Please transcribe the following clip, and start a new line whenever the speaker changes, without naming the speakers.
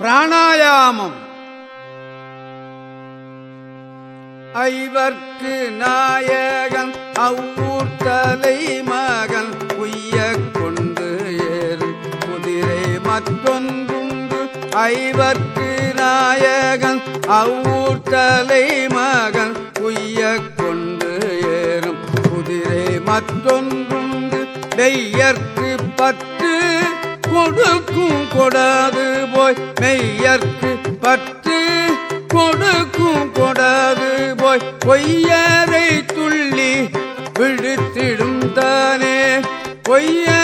பிராணாயாமம். ஐவர்க்கு நாயகன் அவ்வூர் தலை மகன் உய்ய கொண்டு ஏறு. குதிரை மற்றொன்றுண்டு ஐவர்க்கு நாயகன் அவ்வூர் தலை மகன் உய்ய கொண்டு ஏறும் குதிரை மற்றொன்றுண்டு வெய்யற்கு பத்து கொடுக்கும் கொடாது. போய் மெய்யற்கு பற்று கொடுக்கும் கொடாது போய் பொய்யரை துள்ளி விழுத்திடும் தானே. பொய்ய